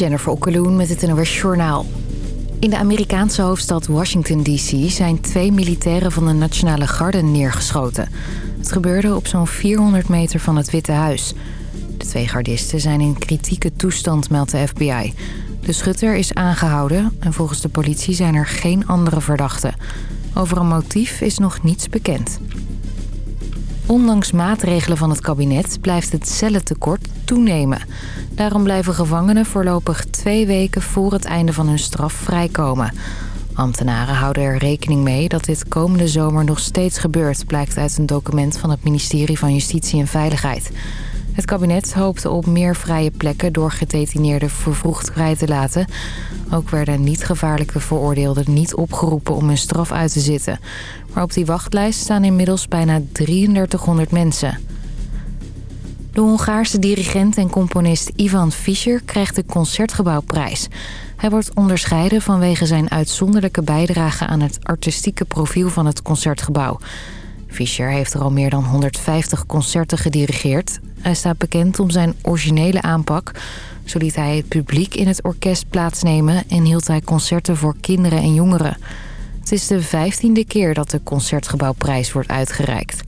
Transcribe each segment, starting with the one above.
Jennifer Okkeloen met het NOS Journaal. In de Amerikaanse hoofdstad Washington D.C. zijn twee militairen van de Nationale Garde neergeschoten. Het gebeurde op zo'n 400 meter van het Witte Huis. De twee gardisten zijn in kritieke toestand, meldt de FBI. De schutter is aangehouden en volgens de politie zijn er geen andere verdachten. Over een motief is nog niets bekend. Ondanks maatregelen van het kabinet blijft het cellentekort toenemen. Daarom blijven gevangenen voorlopig twee weken voor het einde van hun straf vrijkomen. Ambtenaren houden er rekening mee dat dit komende zomer nog steeds gebeurt... blijkt uit een document van het ministerie van Justitie en Veiligheid. Het kabinet hoopte op meer vrije plekken door gedetineerden vervroegd vrij te laten. Ook werden niet gevaarlijke veroordeelden niet opgeroepen om hun straf uit te zitten. Maar op die wachtlijst staan inmiddels bijna 3300 mensen. De Hongaarse dirigent en componist Ivan Fischer krijgt de Concertgebouwprijs. Hij wordt onderscheiden vanwege zijn uitzonderlijke bijdrage aan het artistieke profiel van het Concertgebouw. Fischer heeft er al meer dan 150 concerten gedirigeerd. Hij staat bekend om zijn originele aanpak. Zo liet hij het publiek in het orkest plaatsnemen... en hield hij concerten voor kinderen en jongeren. Het is de vijftiende keer dat de Concertgebouwprijs wordt uitgereikt.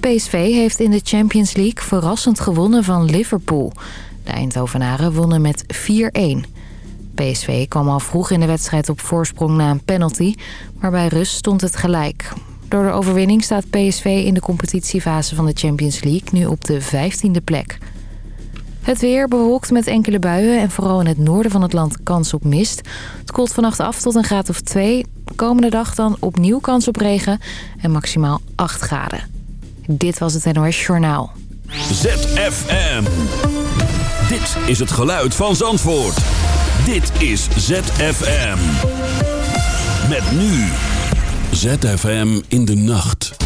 PSV heeft in de Champions League verrassend gewonnen van Liverpool. De Eindhovenaren wonnen met 4-1. PSV kwam al vroeg in de wedstrijd op voorsprong na een penalty... maar bij rust stond het gelijk. Door de overwinning staat PSV in de competitiefase van de Champions League nu op de 15e plek. Het weer bewolkt met enkele buien en vooral in het noorden van het land kans op mist. Het koelt vannacht af tot een graad of 2. Komende dag dan opnieuw kans op regen en maximaal 8 graden. Dit was het NOS Journaal. ZFM. Dit is het geluid van Zandvoort. Dit is ZFM. Met nu... ZFM in de nacht.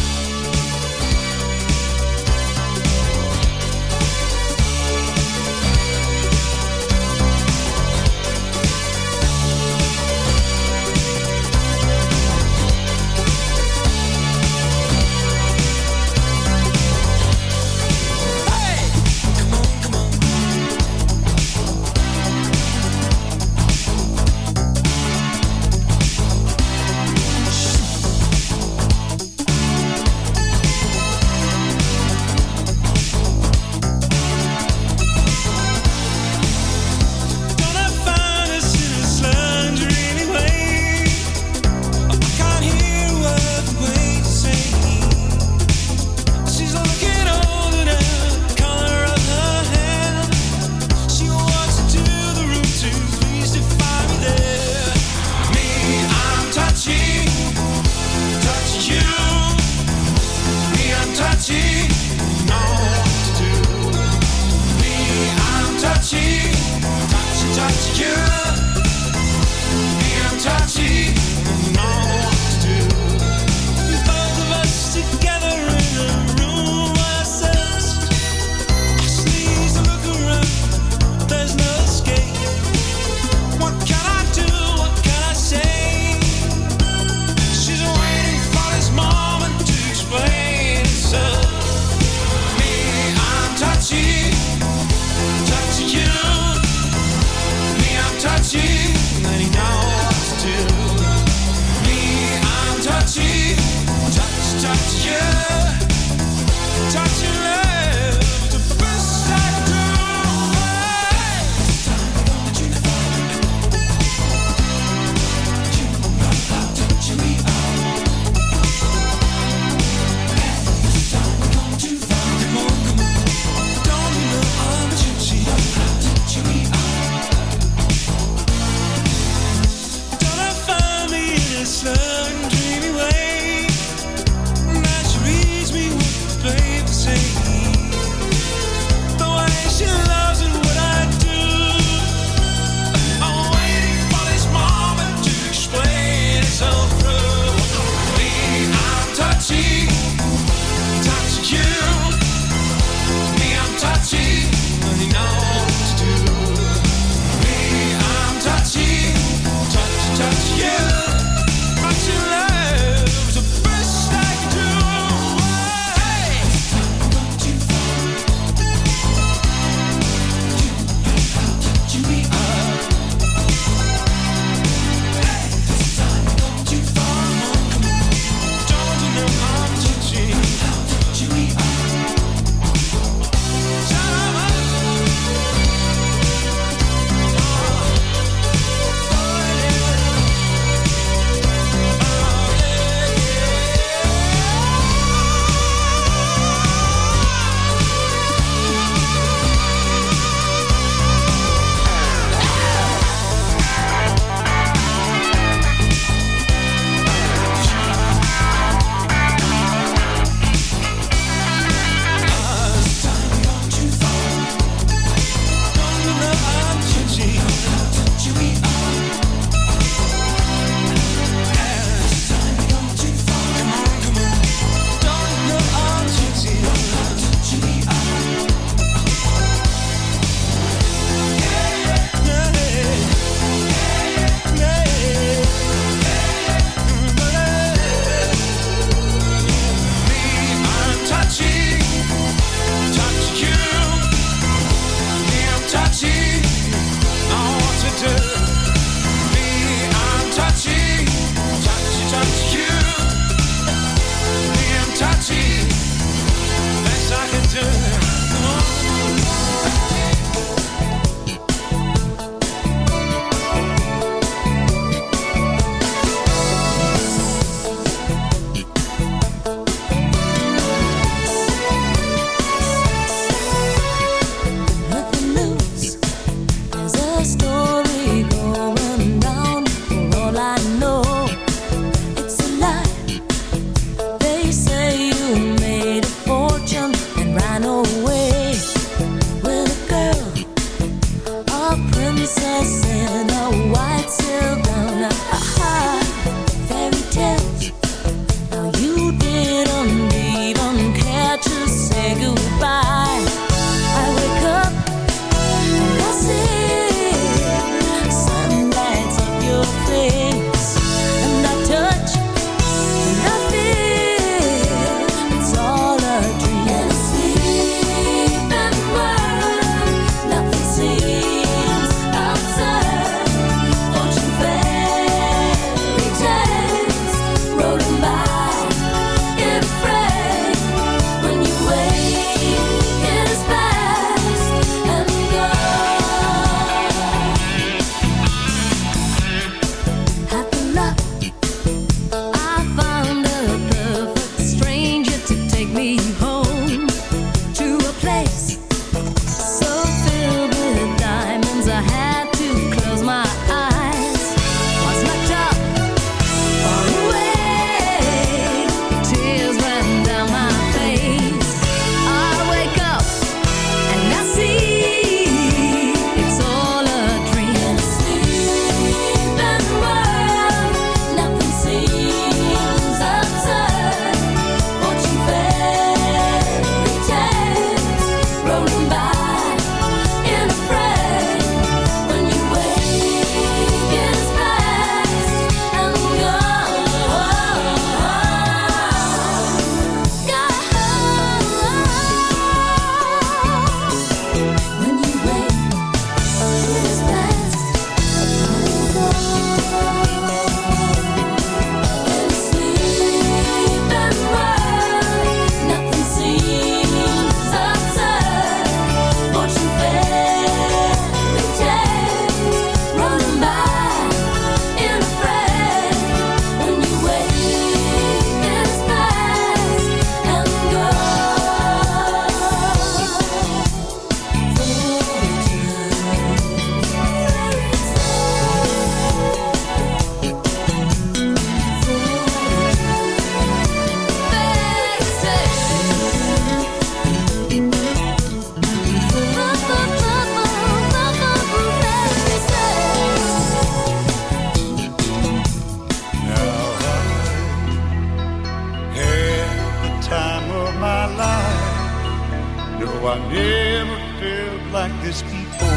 this before.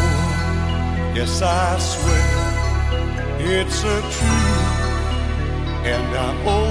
Yes, I swear it's a truth, and I owe.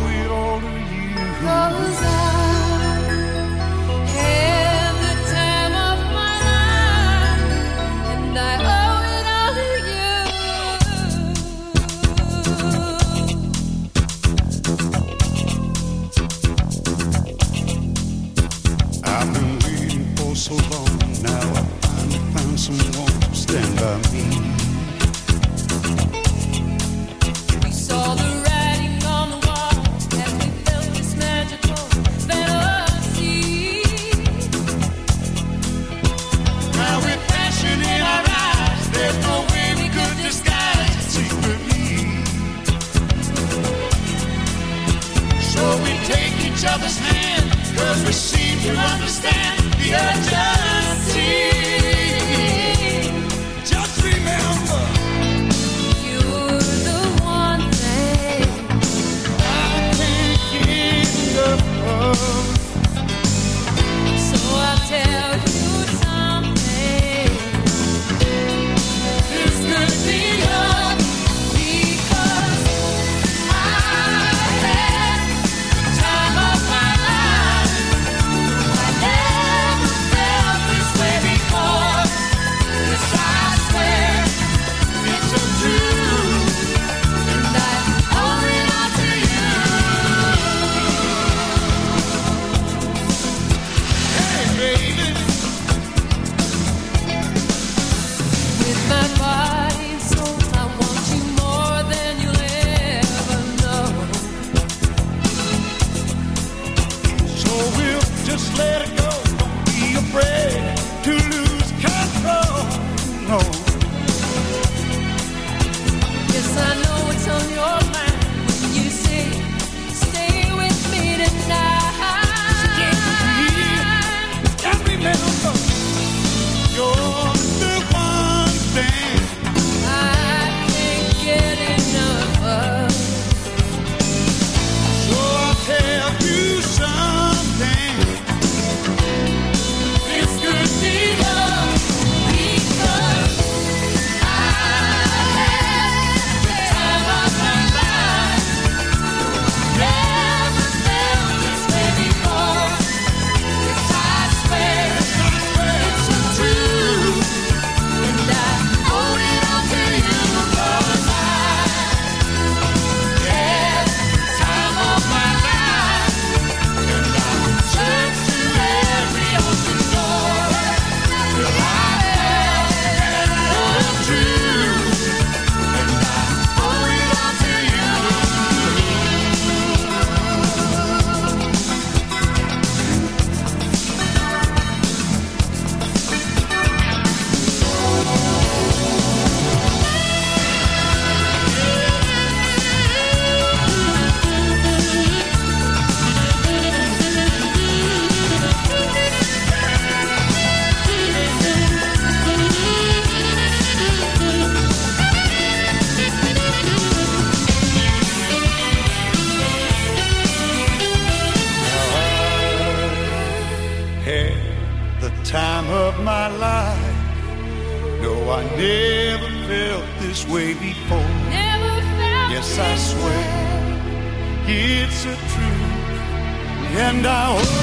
Down.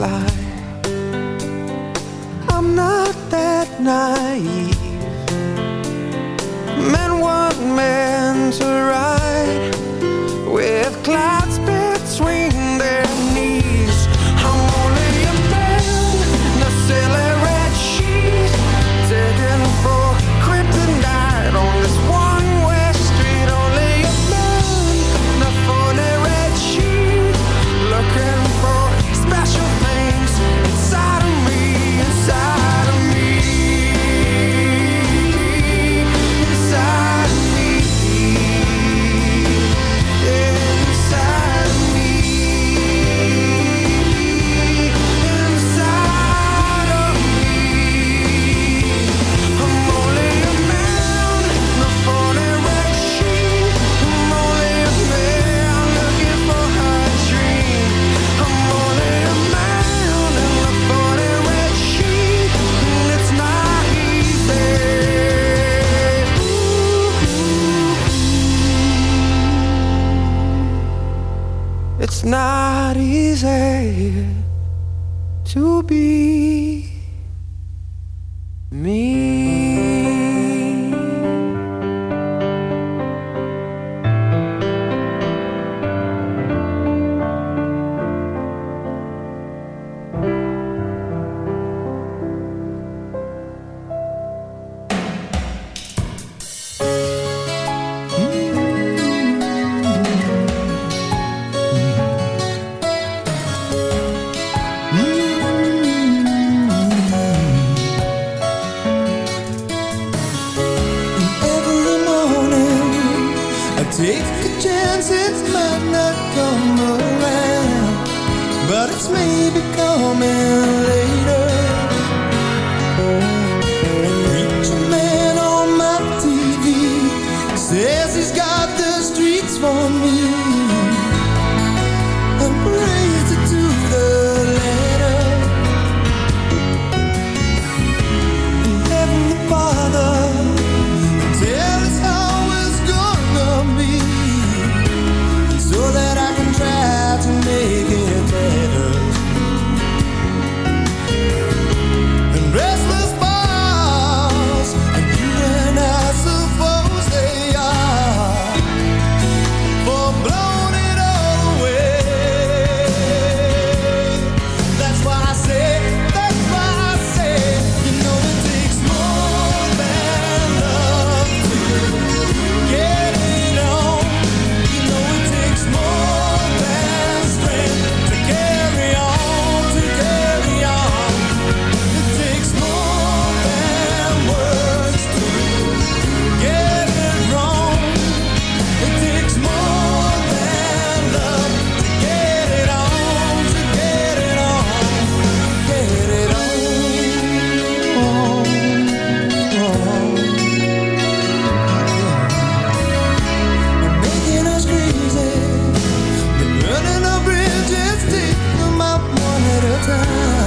fly. I'm not that naive. sun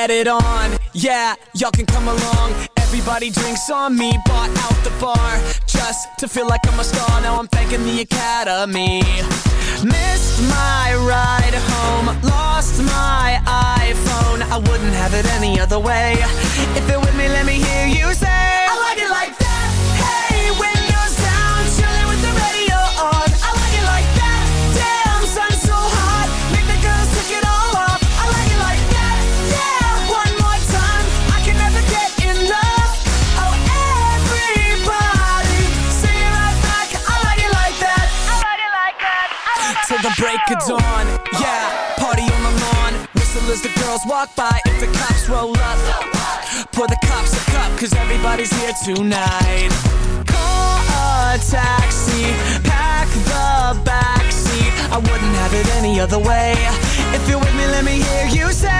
add it on. Yeah, y'all can come along. Everybody drinks on me other way. If you're with me, let me hear you say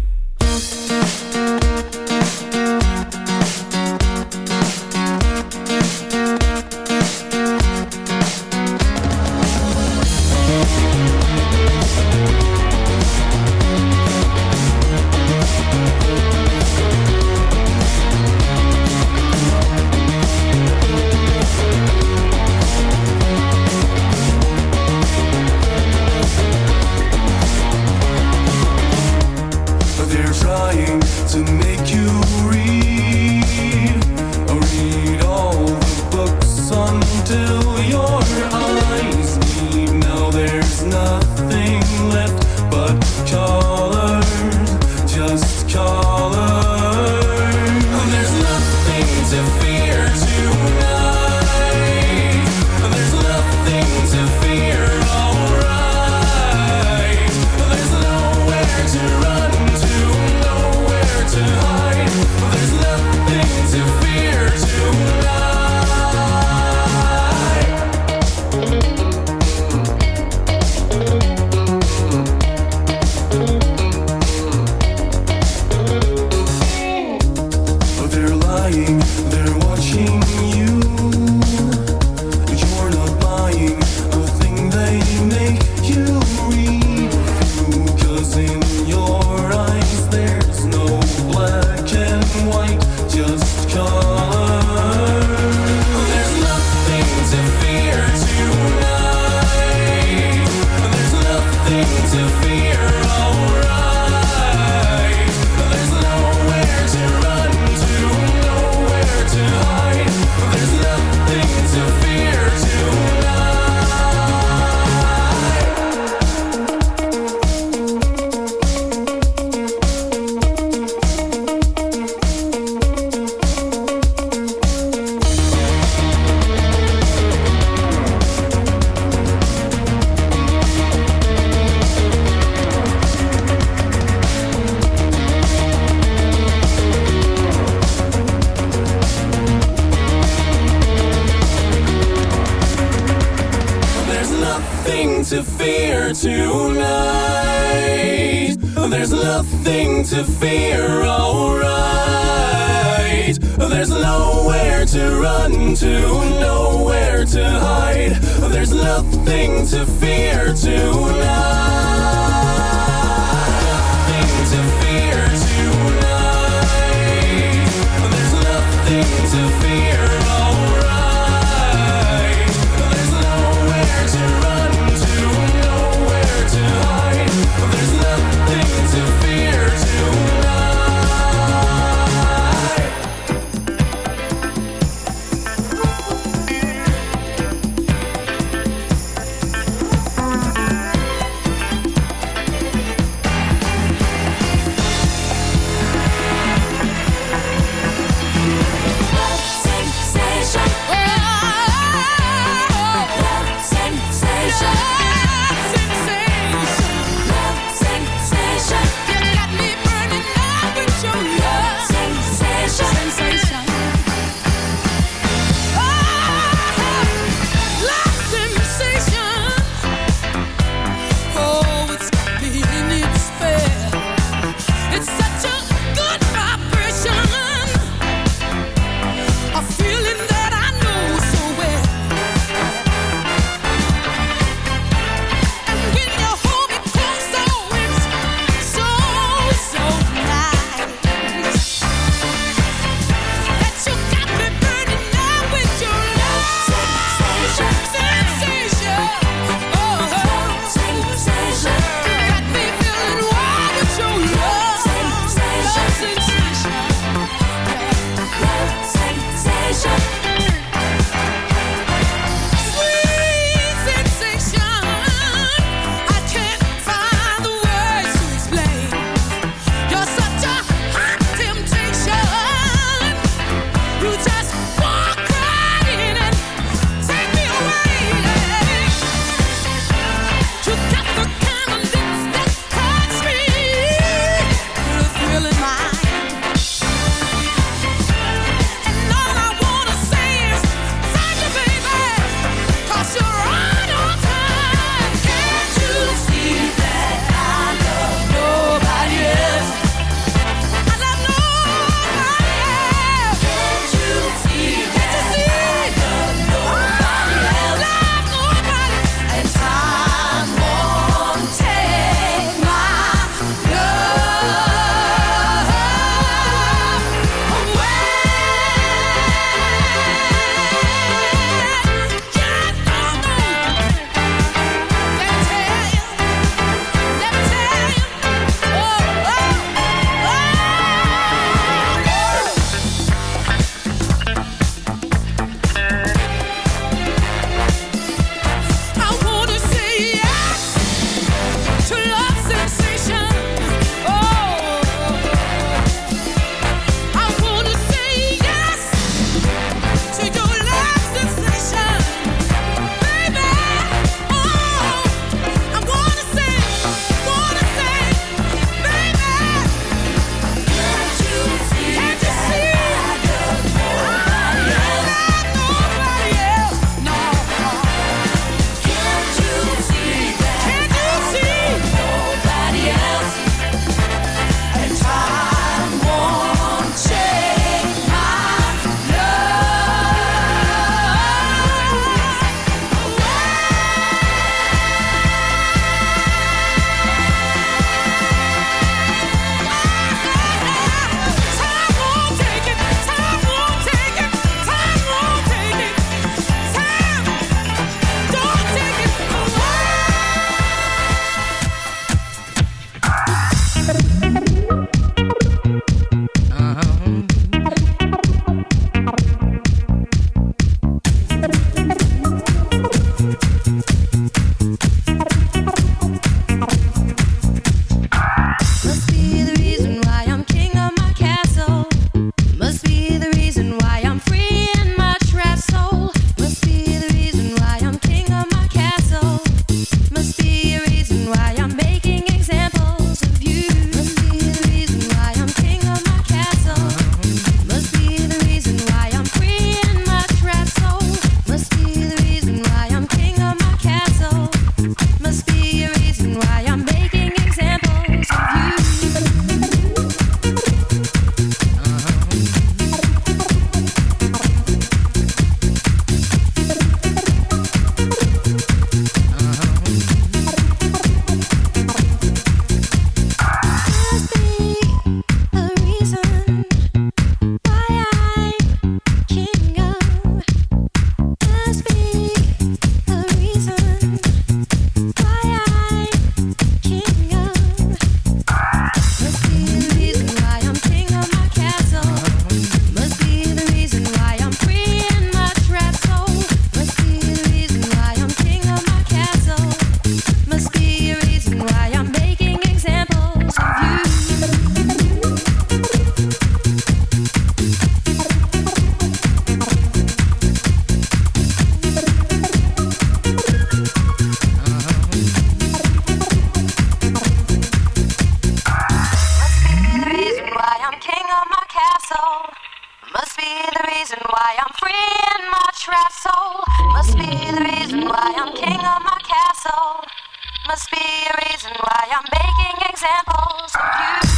must be a reason why I'm making examples of you.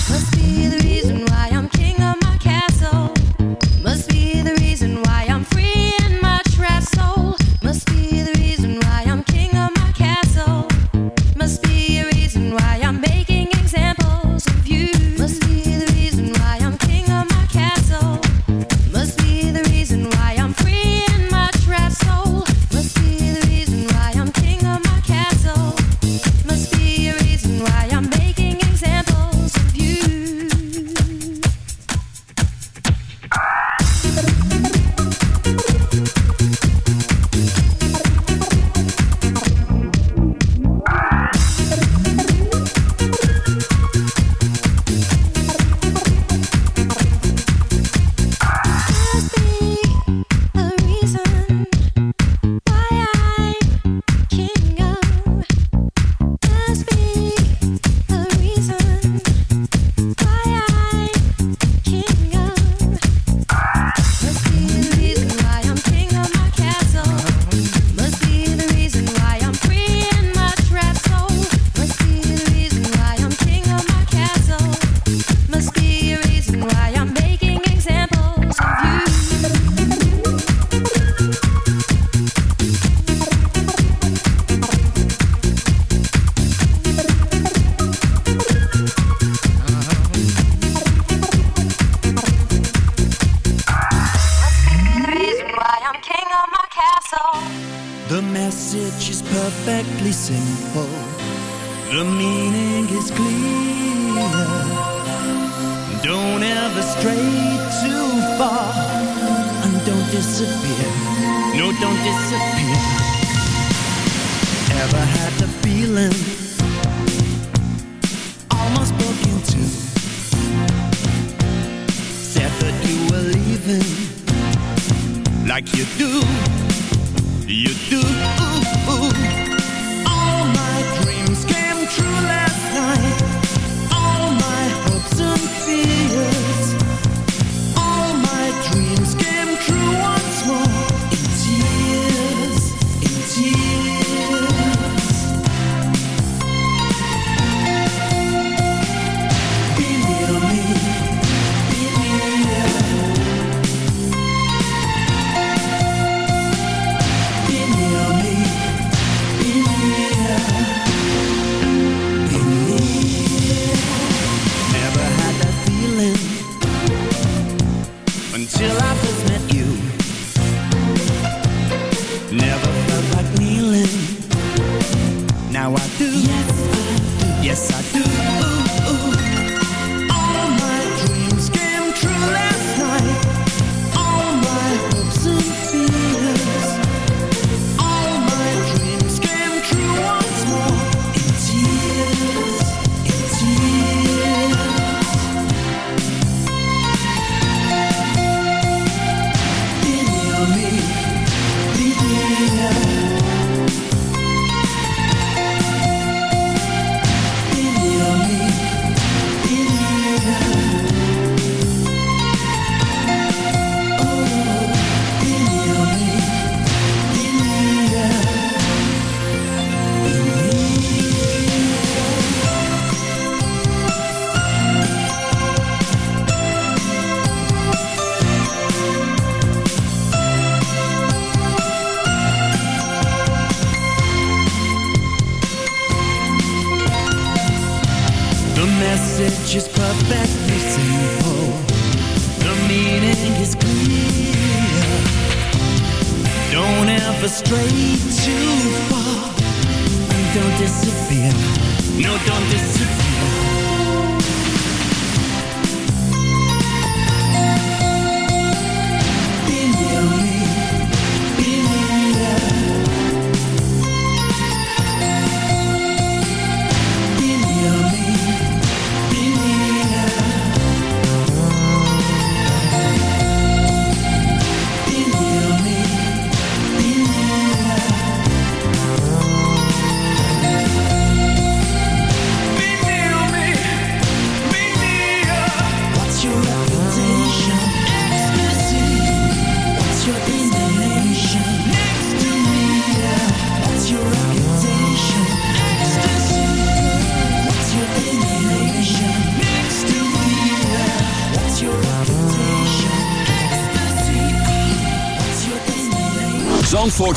disappear. No, don't disappear. Ever had the feeling? Almost broke in two. Said that you were leaving, like you do.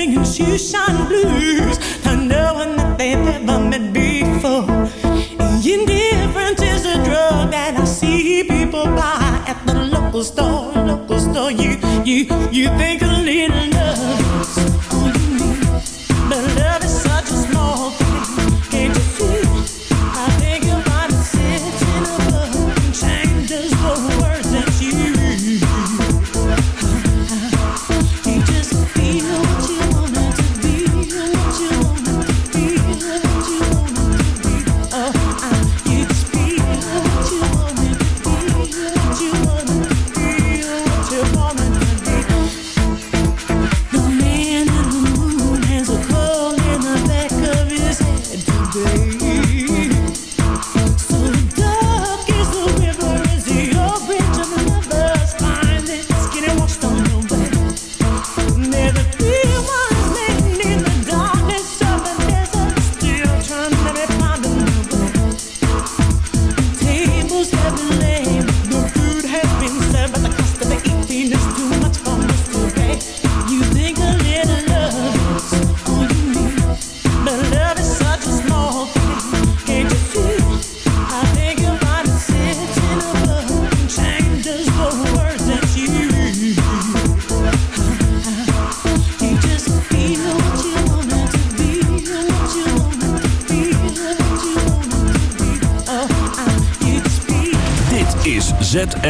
singing shoeshine blues to no one that they've ever met before. Indifference is a drug that I see people buy at the local store. Local store, you you you think.